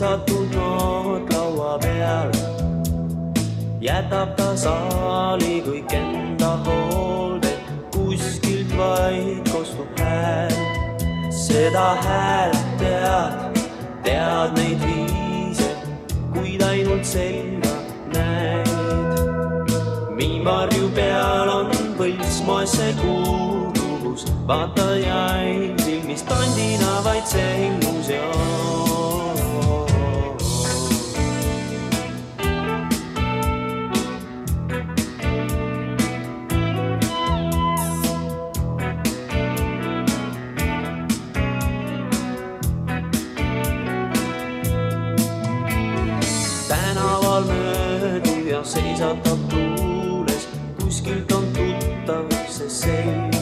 visatud noot laua peal. jätab ta saali kõik enda hoolde, kuskilt vaid kostub hääl. seda häält tead, tead neid viise, kuid ainult selga näed. miimarju peal on põltsmoes see kuuluvus, vaata tänaval mööduja seisatab tuules, kuskilt on tuttav see selg.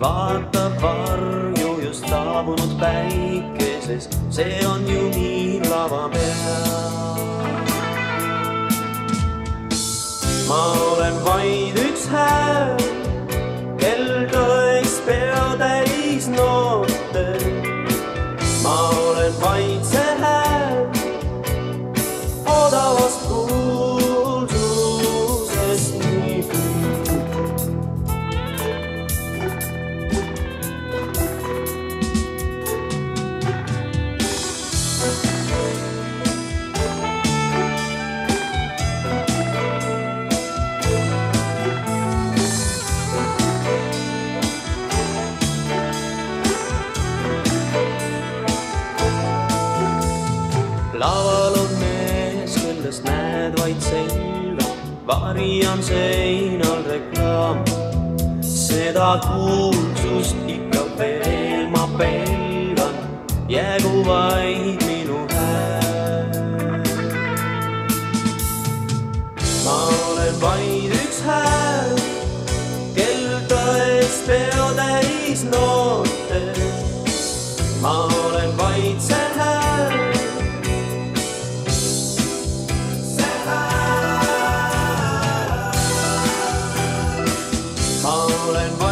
vaatab varju just saabunud päikeses, see on ju nii lava peal. ma olen vaid üks hääl, laval on mees, kellest näed vaid selga, vari on seinal reklaam. seda kuulsust ikka veel ma pelgan, jäägu vaid minu hääl. ma olen vaid üks hääl, kel tõest peotäis noor. and